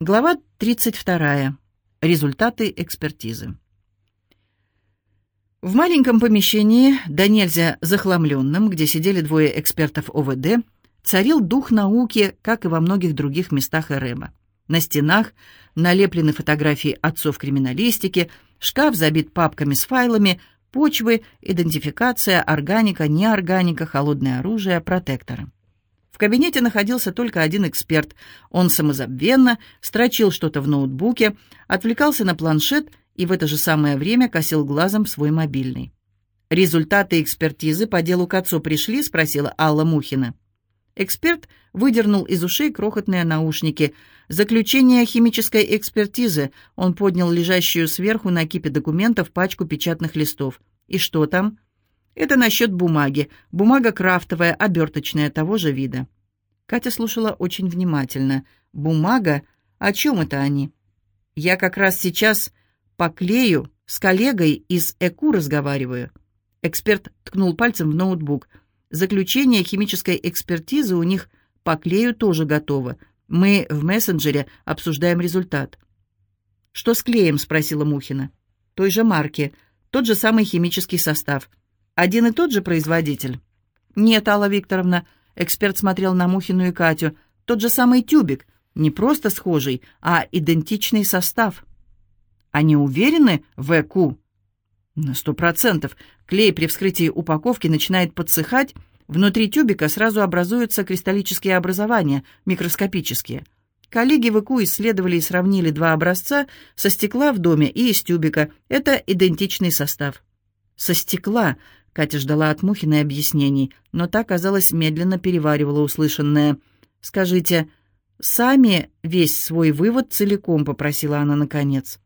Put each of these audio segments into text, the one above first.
Глава 32. Результаты экспертизы. В маленьком помещении, да нельзя захламленном, где сидели двое экспертов ОВД, царил дух науки, как и во многих других местах РЭБа. На стенах налеплены фотографии отцов криминалистики, шкаф забит папками с файлами, почвы, идентификация, органика, неорганика, холодное оружие, протекторы. В кабинете находился только один эксперт. Он самозабвенно строчил что-то в ноутбуке, отвлекался на планшет и в это же самое время косил глазом свой мобильный. «Результаты экспертизы по делу к отцу пришли?» — спросила Алла Мухина. Эксперт выдернул из ушей крохотные наушники. «Заключение химической экспертизы». Он поднял лежащую сверху на кипе документов пачку печатных листов. «И что там?» Это насчет бумаги. Бумага крафтовая, оберточная, того же вида. Катя слушала очень внимательно. Бумага? О чем это они? Я как раз сейчас по клею с коллегой из ЭКУ разговариваю. Эксперт ткнул пальцем в ноутбук. Заключение химической экспертизы у них по клею тоже готово. Мы в мессенджере обсуждаем результат. «Что с клеем?» — спросила Мухина. «Той же марки, тот же самый химический состав». Один и тот же производитель? Нет, Алла Викторовна. Эксперт смотрел на Мухину и Катю. Тот же самый тюбик. Не просто схожий, а идентичный состав. Они уверены в ЭКУ? На сто процентов. Клей при вскрытии упаковки начинает подсыхать, внутри тюбика сразу образуются кристаллические образования, микроскопические. Коллеги в ЭКУ исследовали и сравнили два образца со стекла в доме и из тюбика. Это идентичный состав. Со стекла, Катя ждала от Мухиной объяснений, но та, казалось, медленно переваривала услышанное. «Скажите, сами весь свой вывод целиком», — попросила она наконец.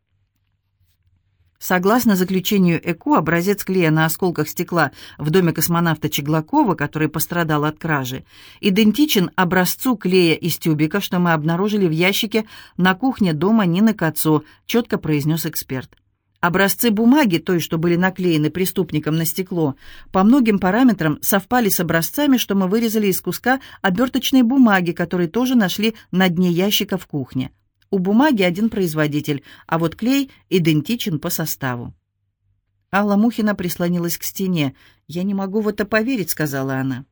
Согласно заключению ЭКО, образец клея на осколках стекла в доме космонавта Чеглакова, который пострадал от кражи, идентичен образцу клея из тюбика, что мы обнаружили в ящике на кухне дома Нины Кацо, четко произнес эксперт. Образцы бумаги, той, что были наклеены преступником на стекло, по многим параметрам совпали с образцами, что мы вырезали из куска оберточной бумаги, который тоже нашли на дне ящика в кухне. У бумаги один производитель, а вот клей идентичен по составу. Алла Мухина прислонилась к стене. «Я не могу в это поверить», — сказала она.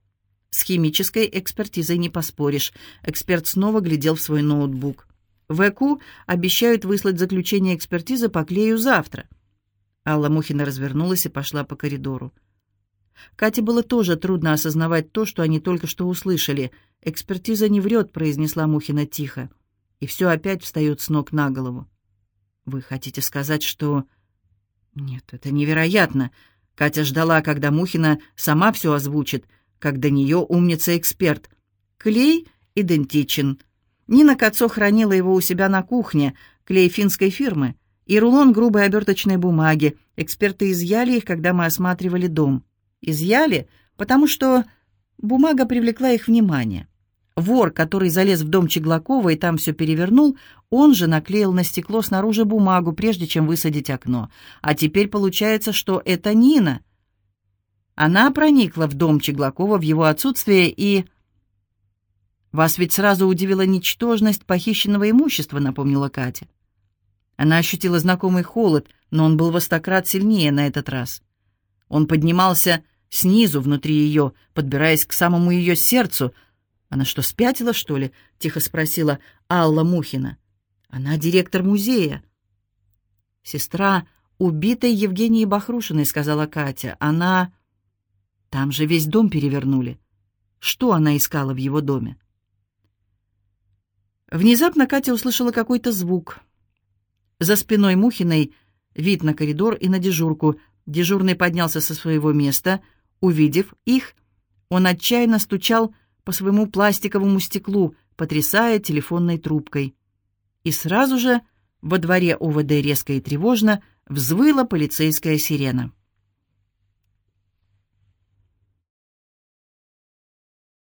«С химической экспертизой не поспоришь». Эксперт снова глядел в свой ноутбук. В ЭКУ обещают выслать заключение экспертизы по клею завтра. Алла Мухина развернулась и пошла по коридору. Кате было тоже трудно осознавать то, что они только что услышали. «Экспертиза не врет», — произнесла Мухина тихо. И все опять встает с ног на голову. «Вы хотите сказать, что...» «Нет, это невероятно». Катя ждала, когда Мухина сама все озвучит, как до нее умница-эксперт. Клей идентичен. Нина Кацо хранила его у себя на кухне, клей финской фирмы, и рулон грубой оберточной бумаги. Эксперты изъяли их, когда мы осматривали дом. Изъяли, потому что бумага привлекла их внимание. Вор, который залез в дом Чеглакова и там все перевернул, он же наклеил на стекло снаружи бумагу, прежде чем высадить окно. А теперь получается, что это Нина. Она проникла в дом Чеглакова в его отсутствие и... «Вас ведь сразу удивила ничтожность похищенного имущества», — напомнила Катя. Она ощутила знакомый холод, но он был во сто крат сильнее на этот раз. Он поднимался снизу, внутри ее, подбираясь к самому ее сердцу. «Она что, спятила, что ли?» — тихо спросила Алла Мухина. «Она директор музея». «Сестра убитой Евгении Бахрушиной», — сказала Катя. «Она...» «Там же весь дом перевернули. Что она искала в его доме?» Внезапно Катя услышала какой-то звук. За спиной Мухиной вид на коридор и на дежурку. Дежурный поднялся со своего места. Увидев их, он отчаянно стучал по своему пластиковому стеклу, потрясая телефонной трубкой. И сразу же во дворе ОВД резко и тревожно взвыла полицейская сирена.